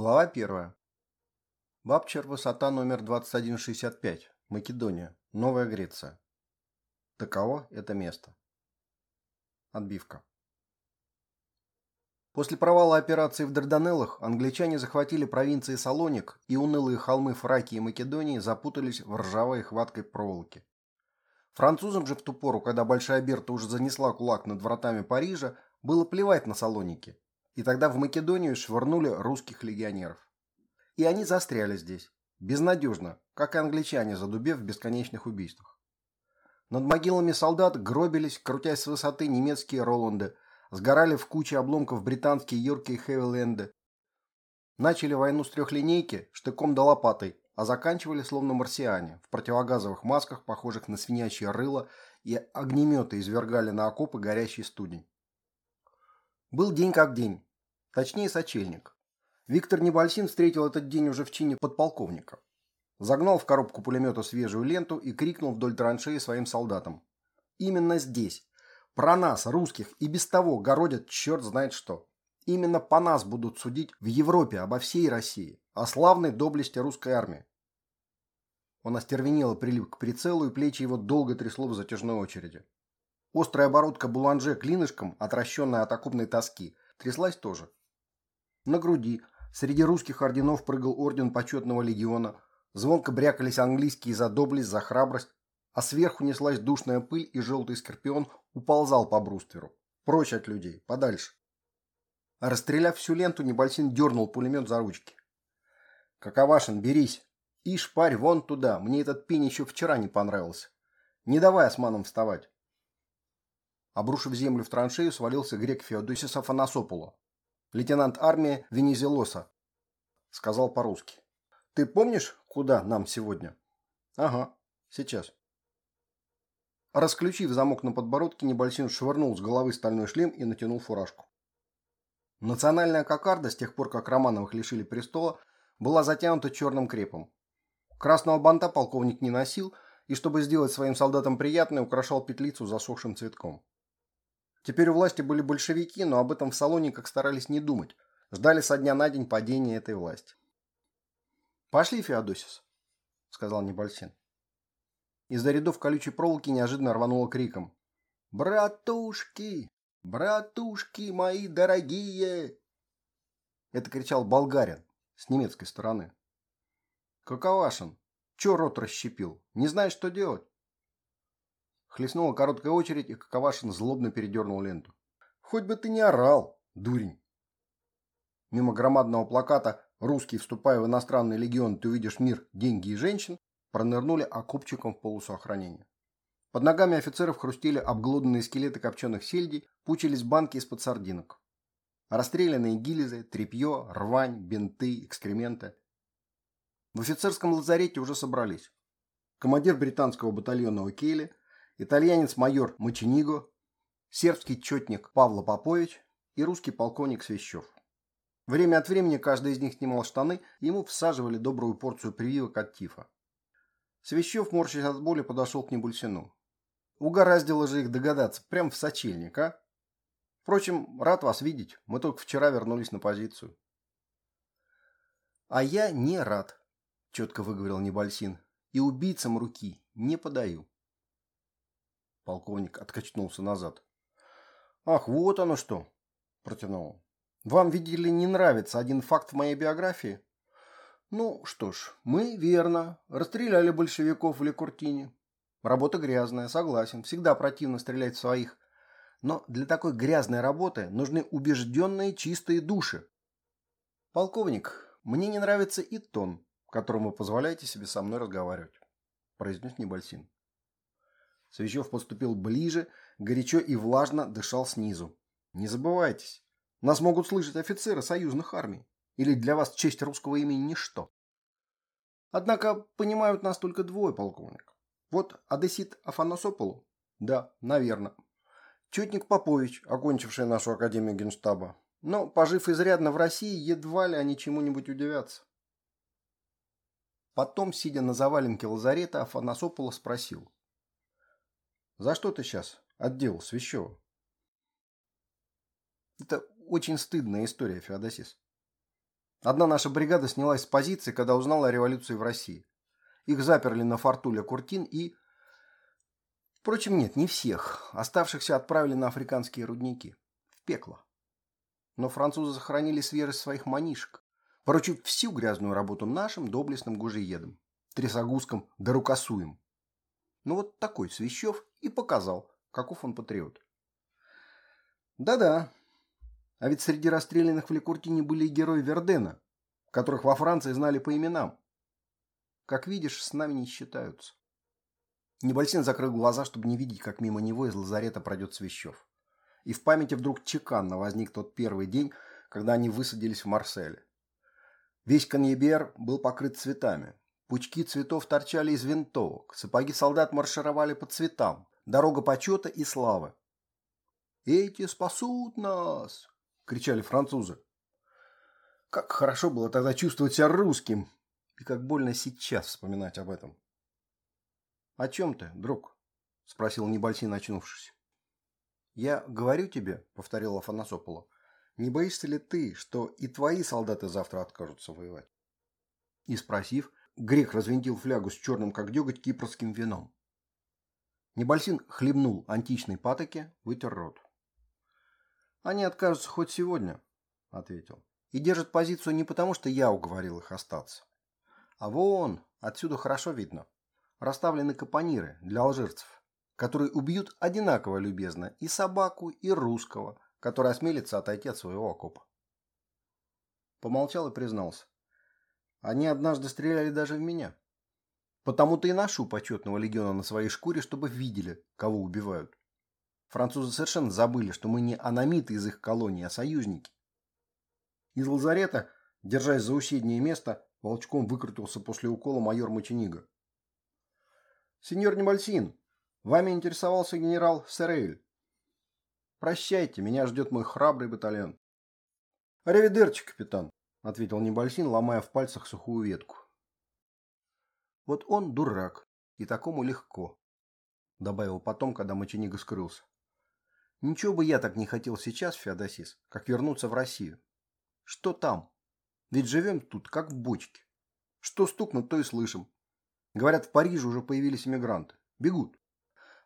Глава 1. Бабчер, высота номер 2165, Македония, Новая Греция. Таково это место. Отбивка. После провала операции в Дарданеллах англичане захватили провинции Салоник, и унылые холмы Фракии и Македонии запутались в ржавой хваткой проволоки. Французам же в ту пору, когда Большая Берта уже занесла кулак над вратами Парижа, было плевать на Салоники, и тогда в Македонию швырнули русских легионеров. И они застряли здесь, безнадежно, как и англичане, задубев в бесконечных убийствах. Над могилами солдат гробились, крутясь с высоты немецкие Роланды, сгорали в куче обломков британские Йорки и Хевиленды. Начали войну с трехлинейки, штыком да лопатой, а заканчивали словно марсиане, в противогазовых масках, похожих на свинячье рыло, и огнеметы извергали на окопы горящий студень. Был день как день, точнее сочельник. Виктор Небольсин встретил этот день уже в чине подполковника. Загнал в коробку пулемета свежую ленту и крикнул вдоль траншеи своим солдатам. Именно здесь, про нас, русских, и без того городят черт знает что. Именно по нас будут судить в Европе обо всей России, о славной доблести русской армии. Он остервенело прилип к прицелу, и плечи его долго трясло в затяжной очереди. Острая оборотка буланже клинышком, отращенная от окупной тоски, тряслась тоже. На груди среди русских орденов прыгал орден почетного легиона, звонко брякались английские за доблесть, за храбрость, а сверху неслась душная пыль, и желтый скорпион уползал по брустверу. Прочь от людей, подальше. Расстреляв всю ленту, Небольсин дернул пулемет за ручки. «Каковашин, берись! И шпарь вон туда, мне этот пень еще вчера не понравился. Не давай османам вставать!» Обрушив землю в траншею, свалился грек Феодосис Афанасопуло. Лейтенант армии Венизелоса. Сказал по-русски. «Ты помнишь, куда нам сегодня?» «Ага, сейчас». Расключив замок на подбородке, Небольсин швырнул с головы стальной шлем и натянул фуражку. Национальная кокарда, с тех пор, как Романовых лишили престола, была затянута черным крепом. Красного банта полковник не носил, и, чтобы сделать своим солдатам приятное, украшал петлицу засохшим цветком. Теперь у власти были большевики, но об этом в Салониках старались не думать. Ждали со дня на день падения этой власти. «Пошли, Феодосис», — сказал Небольсин. Из-за рядов колючей проволоки неожиданно рвануло криком. «Братушки! Братушки мои дорогие!» Это кричал болгарин с немецкой стороны. «Каковашин, чё рот расщепил? Не знаешь, что делать?» Хлестнула короткая очередь, и Каковашин злобно передернул ленту. «Хоть бы ты не орал, дурень!» Мимо громадного плаката «Русский, вступая в иностранный легион, ты увидишь мир, деньги и женщин» пронырнули окопчиком в полосу охранения. Под ногами офицеров хрустели обглоданные скелеты копченых сельдей, пучились банки из-под сардинок. Расстрелянные гильзы, тряпье, рвань, бинты, экскременты. В офицерском лазарете уже собрались. Командир британского батальона О'Кейли, итальянец-майор Мочениго, сербский четник Павло Попович и русский полковник Свящев. Время от времени каждый из них снимал штаны, и ему всаживали добрую порцию прививок от тифа. Свящев, морщась от боли, подошел к Небульсину. Угораздило же их догадаться, прям в сочельник, а? Впрочем, рад вас видеть, мы только вчера вернулись на позицию. А я не рад, четко выговорил Небольсин, и убийцам руки не подаю. Полковник откачнулся назад. Ах, вот оно что, протянул. Вам, видели, не нравится один факт в моей биографии? Ну, что ж, мы, верно, расстреляли большевиков в Лекуртине. Работа грязная, согласен, всегда противно стрелять в своих. Но для такой грязной работы нужны убежденные чистые души. Полковник, мне не нравится и тон, которым вы позволяете себе со мной разговаривать, произнес Небольсин. Свящев подступил ближе, горячо и влажно дышал снизу. Не забывайтесь, нас могут слышать офицеры союзных армий. Или для вас честь русского имени ничто? Однако понимают нас только двое, полковник. Вот Одессит Афанасополу? Да, наверное. Чутник Попович, окончивший нашу Академию Генштаба. Но, пожив изрядно в России, едва ли они чему-нибудь удивятся. Потом, сидя на заваленке лазарета, Афанасополо спросил. «За что ты сейчас отдел Свящева?» Это очень стыдная история, Феодосис. Одна наша бригада снялась с позиции, когда узнала о революции в России. Их заперли на фортуле Куртин и... Впрочем, нет, не всех. Оставшихся отправили на африканские рудники. В пекло. Но французы сохранили свежесть своих манишек, поручив всю грязную работу нашим доблестным гужеедам, трясогузкам да рукосуем. Ну вот такой Свящев и показал, каков он патриот. Да-да, а ведь среди расстрелянных в Лекуртине были и герои Вердена, которых во Франции знали по именам. Как видишь, с нами не считаются. Небольсин закрыл глаза, чтобы не видеть, как мимо него из лазарета пройдет Свящев. И в памяти вдруг чеканно возник тот первый день, когда они высадились в Марселе. Весь Каньебер был покрыт цветами. Пучки цветов торчали из винтовок, сапоги солдат маршировали по цветам, дорога почета и славы. «Эти спасут нас!» – кричали французы. Как хорошо было тогда чувствовать себя русским, и как больно сейчас вспоминать об этом. «О чем ты, друг?» – спросил Небольсин, очнувшись. «Я говорю тебе», – повторил Афанасопола, – «не боишься ли ты, что и твои солдаты завтра откажутся воевать?» И спросив, грек развинтил флягу с черным, как деготь, кипрским вином. Небольсин хлебнул античной патоки, вытер рот. «Они откажутся хоть сегодня», – ответил. «И держат позицию не потому, что я уговорил их остаться. А вон, отсюда хорошо видно расставлены капониры для алжирцев, которые убьют одинаково любезно и собаку, и русского, который осмелится отойти от своего окопа. Помолчал и признался. Они однажды стреляли даже в меня. Потому-то и ношу почетного легиона на своей шкуре, чтобы видели, кого убивают. Французы совершенно забыли, что мы не аномиты из их колонии, а союзники. Из лазарета, держась за усиднее место, волчком выкрутился после укола майор Моченига. «Сеньор Немальсин, вами интересовался генерал Серейль. Прощайте, меня ждет мой храбрый батальон». «Аривидерчи, капитан», — ответил Небольсин, ломая в пальцах сухую ветку. «Вот он дурак, и такому легко», — добавил потом, когда Моченига скрылся. «Ничего бы я так не хотел сейчас, Феодосис, как вернуться в Россию. Что там? Ведь живем тут, как в бочке. Что стукнут, то и слышим. Говорят, в Париже уже появились иммигранты. Бегут.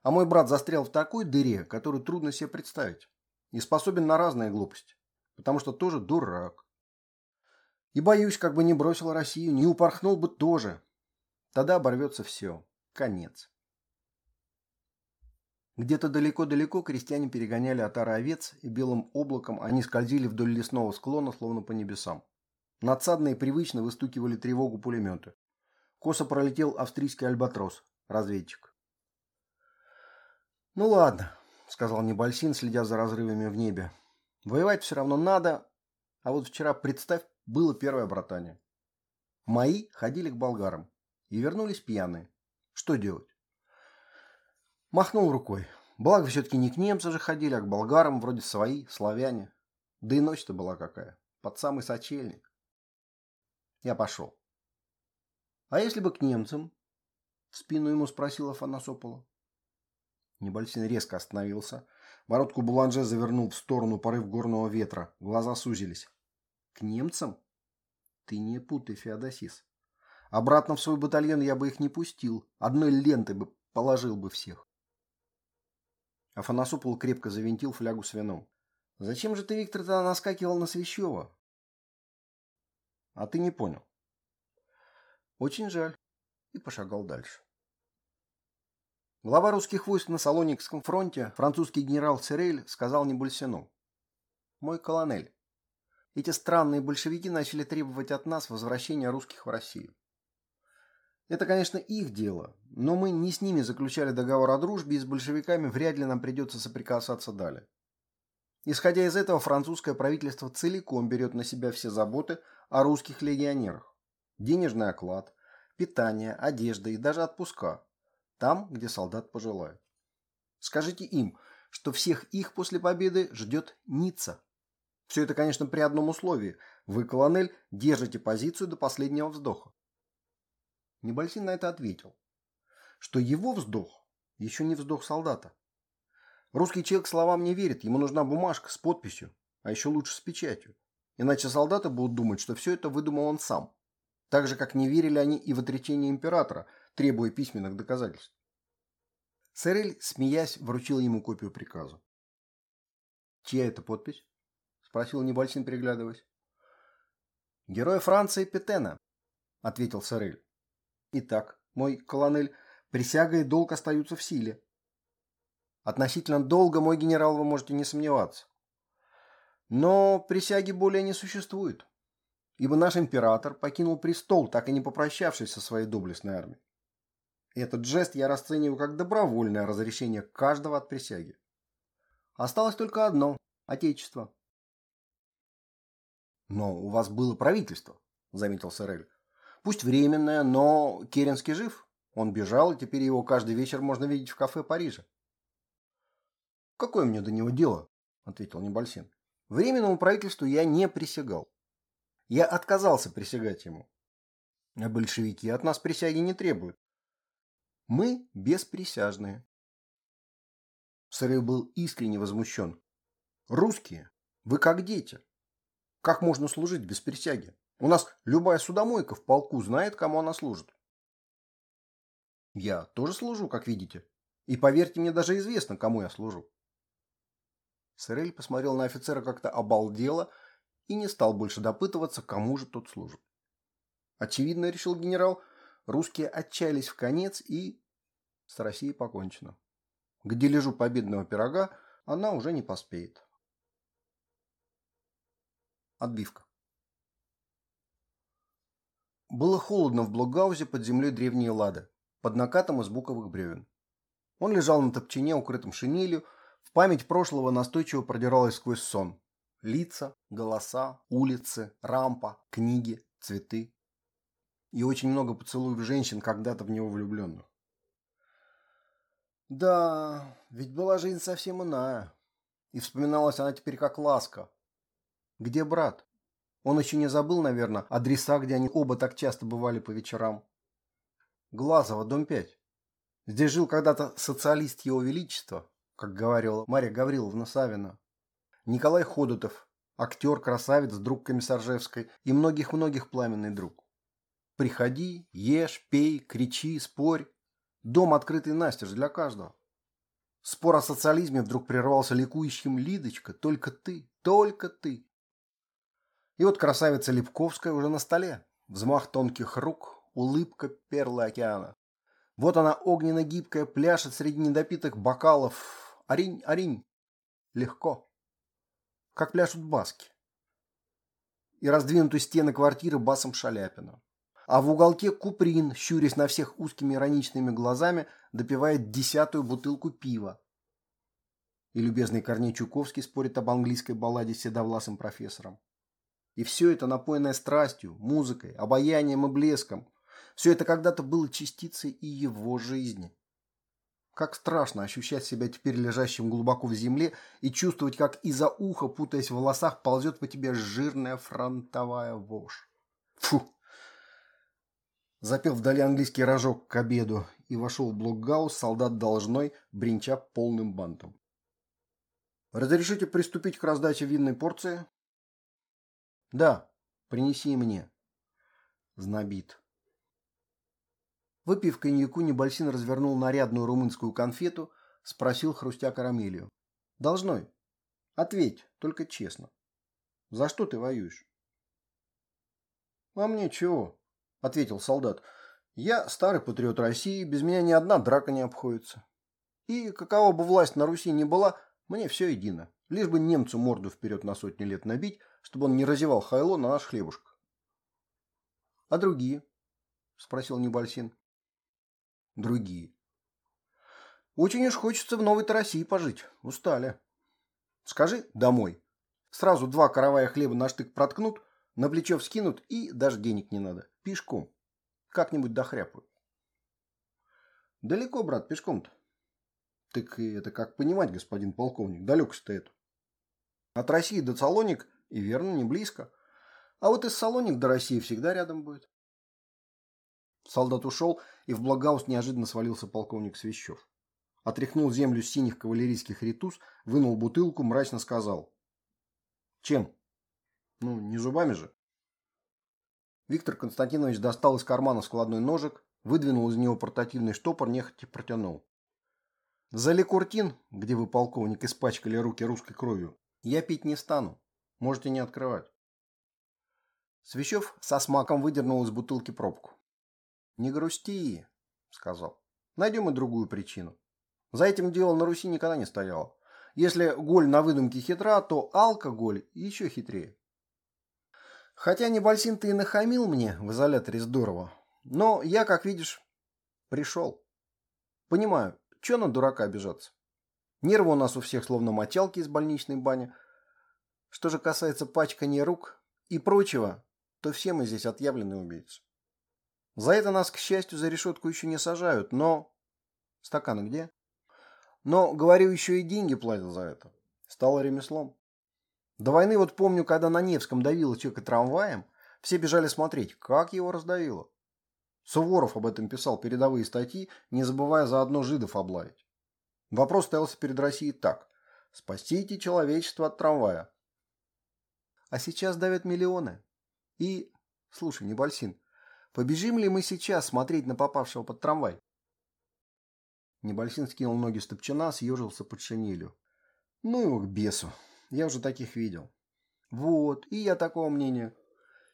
А мой брат застрял в такой дыре, которую трудно себе представить. И способен на разные глупости. Потому что тоже дурак. И боюсь, как бы не бросил Россию, не упорхнул бы тоже. Тогда оборвется все. Конец. Где-то далеко-далеко крестьяне перегоняли отары овец, и белым облаком они скользили вдоль лесного склона, словно по небесам. Надсадные привычно выстукивали тревогу пулеметы. Косо пролетел австрийский альбатрос, разведчик. «Ну ладно», — сказал Небольсин, следя за разрывами в небе. «Воевать все равно надо, а вот вчера, представь, было первое братание. Мои ходили к болгарам и вернулись пьяные. Что делать?» Махнул рукой. Благо, все-таки не к немцам же ходили, а к болгарам, вроде свои, славяне. Да и ночь-то была какая, под самый сочельник. Я пошел. «А если бы к немцам?» – в спину ему спросила Афанасопола. Небольсин резко остановился. Воротку Буланже завернул в сторону порыв горного ветра. Глаза сузились. «К немцам?» «Ты не путай, Феодосис. Обратно в свой батальон я бы их не пустил. Одной лентой бы положил бы всех». Афанасопол крепко завинтил флягу с вином. «Зачем же ты, Виктор, тогда наскакивал на Свящева?» «А ты не понял. Очень жаль. И пошагал дальше. Глава русских войск на Салоникском фронте, французский генерал Церель, сказал Небульсину. «Мой колонель, эти странные большевики начали требовать от нас возвращения русских в Россию. Это, конечно, их дело, но мы не с ними заключали договор о дружбе, и с большевиками вряд ли нам придется соприкасаться далее. Исходя из этого, французское правительство целиком берет на себя все заботы о русских легионерах денежный оклад, питание, одежда и даже отпуска. Там, где солдат пожелает. Скажите им, что всех их после победы ждет Ницца. Все это, конечно, при одном условии. Вы, колонель, держите позицию до последнего вздоха. Небольсин на это ответил, что его вздох еще не вздох солдата. Русский человек словам не верит, ему нужна бумажка с подписью, а еще лучше с печатью. Иначе солдаты будут думать, что все это выдумал он сам. Так же, как не верили они и в отречение императора, требуя письменных доказательств. Сэрель, смеясь, вручил ему копию приказа. «Чья это подпись?» – спросил Небольсин, приглядываясь. «Герой Франции Петена», – ответил Сэрель. «Итак, мой колонель, присяга и долг остаются в силе. Относительно долга, мой генерал, вы можете не сомневаться. Но присяги более не существует, ибо наш император покинул престол, так и не попрощавшись со своей доблестной армией. Этот жест я расцениваю как добровольное разрешение каждого от присяги. Осталось только одно – Отечество. «Но у вас было правительство», – заметил Сорель. «Пусть временное, но Керенский жив. Он бежал, и теперь его каждый вечер можно видеть в кафе Парижа». «Какое мне до него дело?» – ответил Небольсин. «Временному правительству я не присягал. Я отказался присягать ему. А большевики от нас присяги не требуют. Мы бесприсяжные. Сырый был искренне возмущен. Русские, вы как дети. Как можно служить без присяги? У нас любая судомойка в полку знает, кому она служит. Я тоже служу, как видите. И поверьте мне, даже известно, кому я служу. Сырель посмотрел на офицера как-то обалдело и не стал больше допытываться, кому же тот служит. Очевидно, решил генерал, русские отчаялись в конец и с Россией покончено. Где лежу победного пирога, она уже не поспеет. Отбивка. Было холодно в Блокгаузе под землей древней Лады, под накатом из буковых бревен. Он лежал на топчине, укрытым шинелью, в память прошлого настойчиво продиралась сквозь сон. Лица, голоса, улицы, рампа, книги, цветы. И очень много поцелуев женщин, когда-то в него влюбленных. Да, ведь была жизнь совсем иная. И вспоминалась она теперь как ласка. Где брат? Он еще не забыл, наверное, адреса, где они оба так часто бывали по вечерам. Глазово, дом 5. Здесь жил когда-то социалист Его Величества, как говорила Марья Гавриловна Савина. Николай Ходотов, актер, красавец, друг комиссаржевской и многих-многих пламенный друг. Приходи, ешь, пей, кричи, спорь. Дом открытый настежь для каждого. Спор о социализме вдруг прервался ликующим Лидочка. Только ты, только ты. И вот красавица Липковская уже на столе. Взмах тонких рук, улыбка перлы океана. Вот она огненно-гибкая пляшет среди недопитых бокалов. Аринь, аринь. Легко. Как пляшут баски. И раздвинуты стены квартиры басом Шаляпина а в уголке Куприн, щурясь на всех узкими ироничными глазами, допивает десятую бутылку пива. И любезный Корней Чуковский спорит об английской балладе с седовласым профессором. И все это напоенное страстью, музыкой, обаянием и блеском. Все это когда-то было частицей и его жизни. Как страшно ощущать себя теперь лежащим глубоко в земле и чувствовать, как из-за уха, путаясь в волосах, ползет по тебе жирная фронтовая вошь. Фу! Запел вдали английский рожок к обеду и вошел в блокгаус солдат должной, бренча полным бантом. «Разрешите приступить к раздаче винной порции?» «Да, принеси мне». Знобит. Выпив коньяку, Небольсин развернул нарядную румынскую конфету, спросил, хрустя карамелью. «Должной. Ответь, только честно. За что ты воюешь?» «А мне чего?» ответил солдат. Я старый патриот России, без меня ни одна драка не обходится. И какова бы власть на Руси ни была, мне все едино. Лишь бы немцу морду вперед на сотни лет набить, чтобы он не разевал хайло на наш хлебушек. А другие? Спросил Небольсин. Другие. Очень уж хочется в новой России пожить. Устали. Скажи домой. Сразу два каравая хлеба на штык проткнут, на плечо вскинут и даже денег не надо. Пешком. Как-нибудь дохряпаю. Далеко, брат, пешком-то. Так это как понимать, господин полковник, далекость-то это. От России до Салоник и верно, не близко. А вот из Салоник до России всегда рядом будет. Солдат ушел, и в Благаус неожиданно свалился полковник Свящев. Отряхнул землю синих кавалерийских ритус, вынул бутылку, мрачно сказал. Чем? Ну, не зубами же. Виктор Константинович достал из кармана складной ножик, выдвинул из него портативный штопор, нехотя протянул. За ликуртин, где вы, полковник, испачкали руки русской кровью, я пить не стану. Можете не открывать. Свящев со смаком выдернул из бутылки пробку. «Не грусти», — сказал. «Найдем и другую причину. За этим делом на Руси никогда не стояло. Если голь на выдумке хитра, то алкоголь еще хитрее. Хотя Небольсин ты и нахамил мне в изоляторе здорово, но я, как видишь, пришел. Понимаю, что на дурака обижаться? Нервы у нас у всех словно мочалки из больничной бани. Что же касается пачкания рук и прочего, то все мы здесь отъявленные убийцы. За это нас, к счастью, за решетку еще не сажают, но... Стаканы где? Но, говорю, еще и деньги платят за это. Стало ремеслом. До войны вот помню, когда на Невском давило человека трамваем, все бежали смотреть, как его раздавило. Суворов об этом писал передовые статьи, не забывая заодно жидов облавить. Вопрос стоялся перед Россией так. Спасите человечество от трамвая. А сейчас давят миллионы. И, слушай, Небольсин, побежим ли мы сейчас смотреть на попавшего под трамвай? Небольсин скинул ноги с топчана, съежился под шинелью. Ну его к бесу. Я уже таких видел. Вот, и я такого мнения.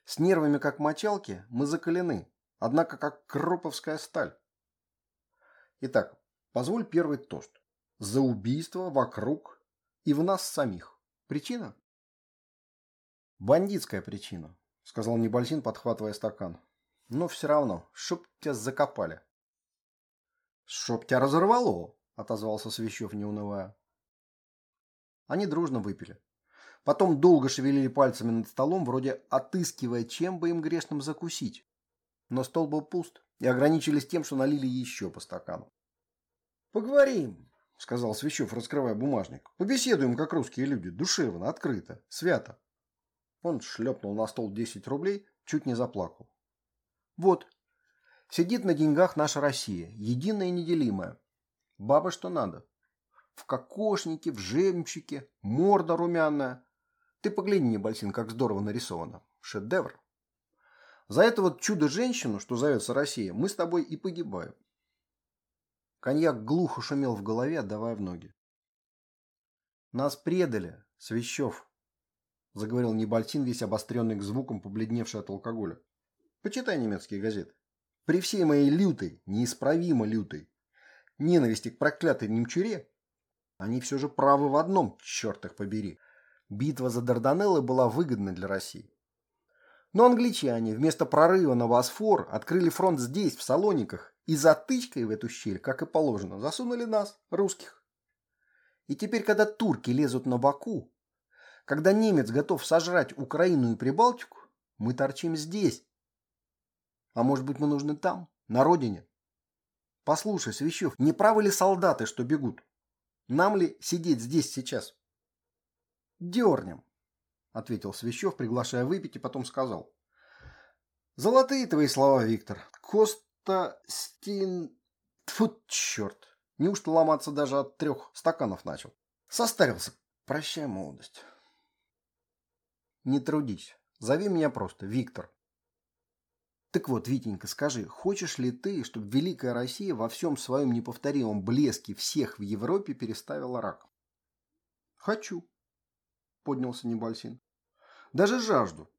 С нервами как мочалки мы закалены, однако как кроповская сталь. Итак, позволь первый тост. За убийство вокруг и в нас самих. Причина? Бандитская причина, сказал Небольсин, подхватывая стакан. Но все равно, чтоб тебя закопали. Чтоб тебя разорвало, отозвался Свящев, не унывая. Они дружно выпили. Потом долго шевелили пальцами над столом, вроде отыскивая, чем бы им грешным закусить. Но стол был пуст, и ограничились тем, что налили еще по стакану. «Поговорим», — сказал Свящев, раскрывая бумажник. «Побеседуем, как русские люди, душевно, открыто, свято». Он шлепнул на стол 10 рублей, чуть не заплакал. «Вот, сидит на деньгах наша Россия, единая и неделимая. Баба что надо в кокошнике, в жемчуге, морда румяная. Ты погляди, Небольсин, как здорово нарисовано. Шедевр. За это вот чудо-женщину, что зовется Россия, мы с тобой и погибаем. Коньяк глухо шумел в голове, отдавая в ноги. Нас предали, Свящев, заговорил Небольсин, весь обостренный к звукам, побледневший от алкоголя. Почитай немецкие газеты. При всей моей лютой, неисправимо лютой, ненависти к проклятой немчуре, они все же правы в одном, черт их побери. Битва за Дарданеллы была выгодна для России. Но англичане вместо прорыва на Босфор открыли фронт здесь, в Салониках, и затычкой в эту щель, как и положено, засунули нас, русских. И теперь, когда турки лезут на Баку, когда немец готов сожрать Украину и Прибалтику, мы торчим здесь. А может быть, мы нужны там, на родине? Послушай, Свящев, не правы ли солдаты, что бегут? Нам ли сидеть здесь сейчас? Дернем, ответил Свящев, приглашая выпить, и потом сказал. Золотые твои слова, Виктор. Коста Стин... Тьфу, черт. Неужто ломаться даже от трех стаканов начал? Состарился. Прощай, молодость. Не трудись. Зови меня просто Виктор. Так вот, Витенька, скажи, хочешь ли ты, чтобы Великая Россия во всем своем неповторимом блеске всех в Европе переставила рак? Хочу, поднялся Небольсин. Даже жажду.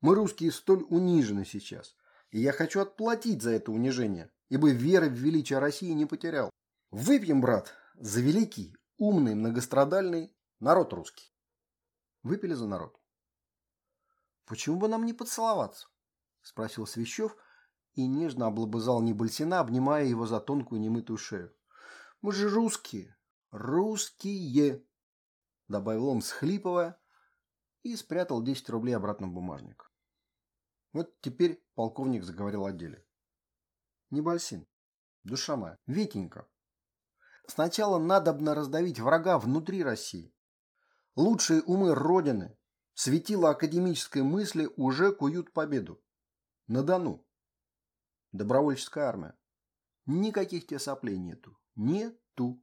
Мы, русские, столь унижены сейчас. И я хочу отплатить за это унижение, ибо веры в величие России не потерял. Выпьем, брат, за великий, умный, многострадальный народ русский. Выпили за народ. Почему бы нам не поцеловаться? спросил Свящев и нежно облобызал Небольсина, обнимая его за тонкую немытую шею. «Мы же русские! Русские!» Добавил он, схлипывая, и спрятал 10 рублей обратно в бумажник. Вот теперь полковник заговорил о деле. Небольсин, душа моя, Витенька, сначала надобно раздавить врага внутри России. Лучшие умы Родины, светила академической мысли уже куют победу. На Дону. Добровольческая армия. Никаких тебе нету. Нету.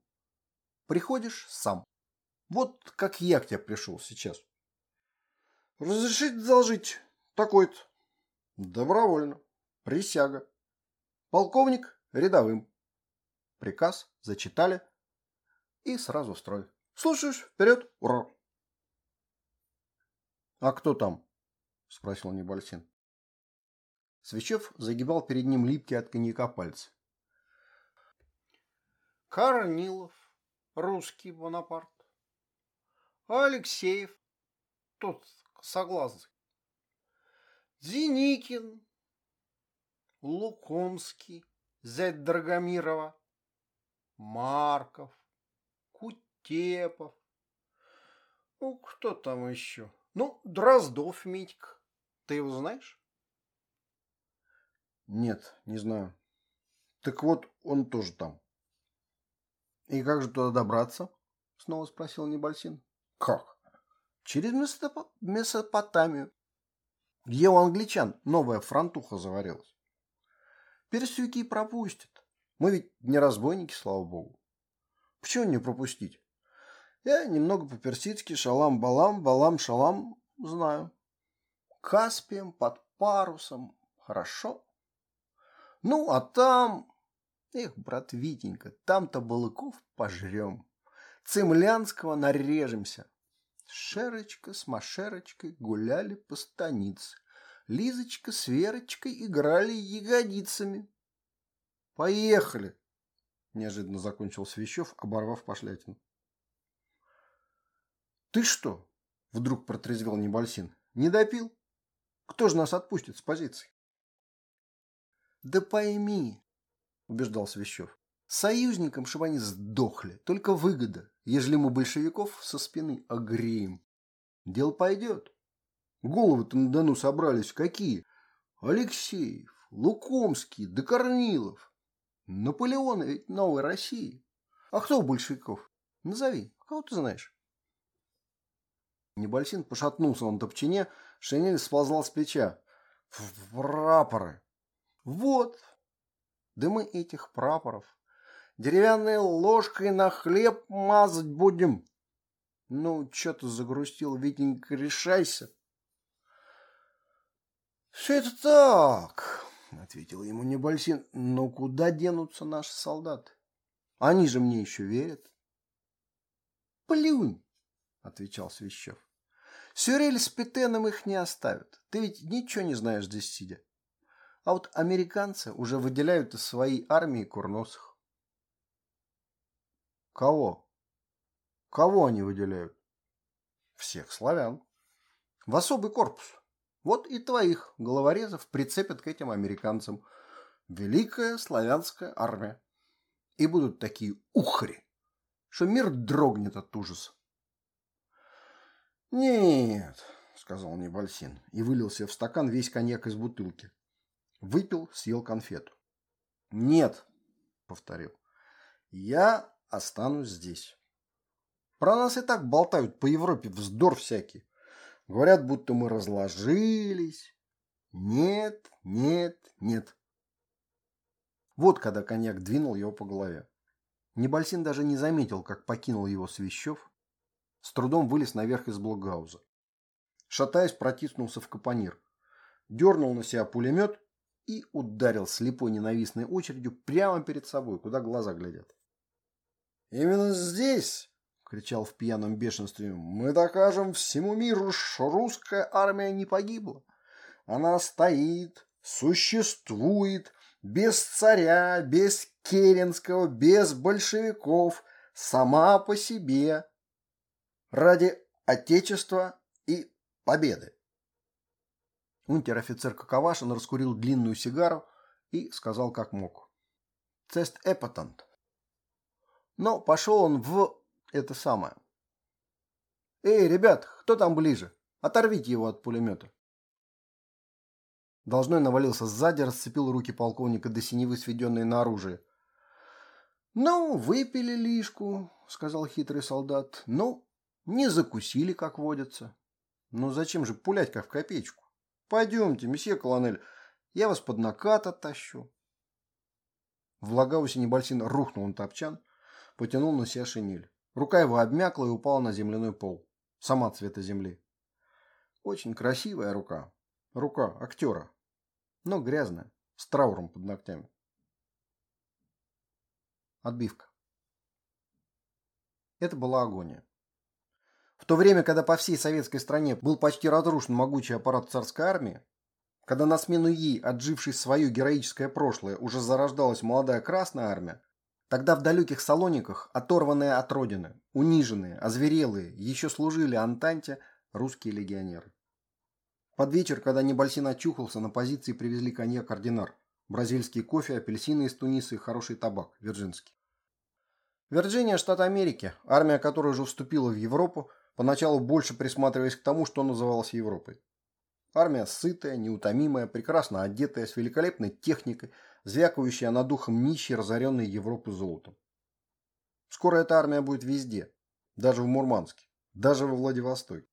Приходишь сам. Вот как я к тебе пришел сейчас. Разрешите заложить такой-то. Добровольно. Присяга. Полковник рядовым. Приказ зачитали и сразу строй. Слушаешь, вперед, ура. А кто там? Спросил Небольсин. Свечев загибал перед ним липкие от коньяка пальцы. Корнилов, русский Бонапарт. Алексеев, тот согласный. Зеникин, Лукомский, зять Драгомирова, Марков, Кутепов. Ну, кто там еще? Ну, Дроздов Митька. Ты его знаешь? Нет, не знаю. Так вот, он тоже там. И как же туда добраться? Снова спросил Небольсин. Как? Через Месопотамию. Где у англичан новая фронтуха заварилась. Персюки пропустят. Мы ведь не разбойники, слава богу. Почему не пропустить? Я немного по-персидски шалам-балам, балам-шалам знаю. Каспием под парусом. Хорошо. Ну, а там... Эх, брат Витенька, там-то балыков пожрем. Цемлянского нарежемся. Шерочка с Машерочкой гуляли по станице. Лизочка с Верочкой играли ягодицами. Поехали! Неожиданно закончил Свящев, оборвав пошлятину. Ты что? Вдруг протрезвел Небольсин. Не допил? Кто же нас отпустит с позиции? Да пойми, убеждал Свящев. Союзникам, чтобы они сдохли. Только выгода, ежели мы большевиков со спины огреем. Дело пойдет. Головы-то на Дону собрались какие? Алексеев, Лукомский, да Корнилов. Наполеон ведь новой России. А кто большевиков? Назови, кого ты знаешь? Небольсин пошатнулся на топчине, шинель сползла с плеча. Прапоры. Вот. Да мы этих прапоров деревянной ложкой на хлеб мазать будем. Ну, что ты загрустил, Витенька, решайся. Все это так, ответил ему Небольсин. Но куда денутся наши солдаты? Они же мне еще верят. Плюнь, отвечал Свящев. Сюрель с Петеном их не оставят. Ты ведь ничего не знаешь здесь сидя. А вот американцы уже выделяют из своей армии курносых. Кого? Кого они выделяют? Всех славян. В особый корпус. Вот и твоих головорезов прицепят к этим американцам. Великая славянская армия. И будут такие ухари, что мир дрогнет от ужаса. «Нет», — сказал Небольсин и вылил себе в стакан весь коньяк из бутылки. Выпил, съел конфету. «Нет», — повторил, — «я останусь здесь. Про нас и так болтают по Европе вздор всякий. Говорят, будто мы разложились. Нет, нет, нет. Вот когда коньяк двинул его по голове. Небольсин даже не заметил, как покинул его Свящев, с трудом вылез наверх из блокгауза. Шатаясь, протиснулся в капонир, дернул на себя пулемет и ударил слепой ненавистной очередью прямо перед собой, куда глаза глядят. Именно здесь, кричал в пьяном бешенстве, мы докажем всему миру, что русская армия не погибла. Она стоит, существует, без царя, без Керенского, без большевиков, сама по себе, ради Отечества и победы. Унтер-офицер Каковашин раскурил длинную сигару и сказал как мог. «Цест эпатант». Но пошел он в это самое. «Эй, ребят, кто там ближе? Оторвите его от пулемета!» Должной навалился сзади, расцепил руки полковника до синевы, сведенные на оружие. «Ну, выпили лишку», — сказал хитрый солдат. «Ну, не закусили, как водится. Ну, зачем же пулять, как в копеечку? Пойдемте, месье колонель, я вас под накат оттащу». В Лагаусе Небольсин рухнул на топчан, потянул на себя шинель. Рука его обмякла и упала на земляной пол. Сама цвета земли. Очень красивая рука. Рука актера. Но грязная, с трауром под ногтями. Отбивка. Это была агония. В то время, когда по всей советской стране был почти разрушен могучий аппарат царской армии, когда на смену ей, отжившей свое героическое прошлое, уже зарождалась молодая Красная Армия, тогда в далеких Салониках, оторванные от родины, униженные, озверелые, еще служили Антанте русские легионеры. Под вечер, когда Небольсин очухался, на позиции привезли коньяк-ординар, бразильский кофе, апельсины из Туниса и хороший табак, вирджинский. Вирджиния – штат Америки, армия которой уже вступила в Европу, поначалу больше присматриваясь к тому, что называлось Европой. Армия сытая, неутомимая, прекрасно одетая, с великолепной техникой, звякающая над духом нищей, разоренной Европы золотом. Скоро эта армия будет везде, даже в Мурманске, даже во Владивостоке.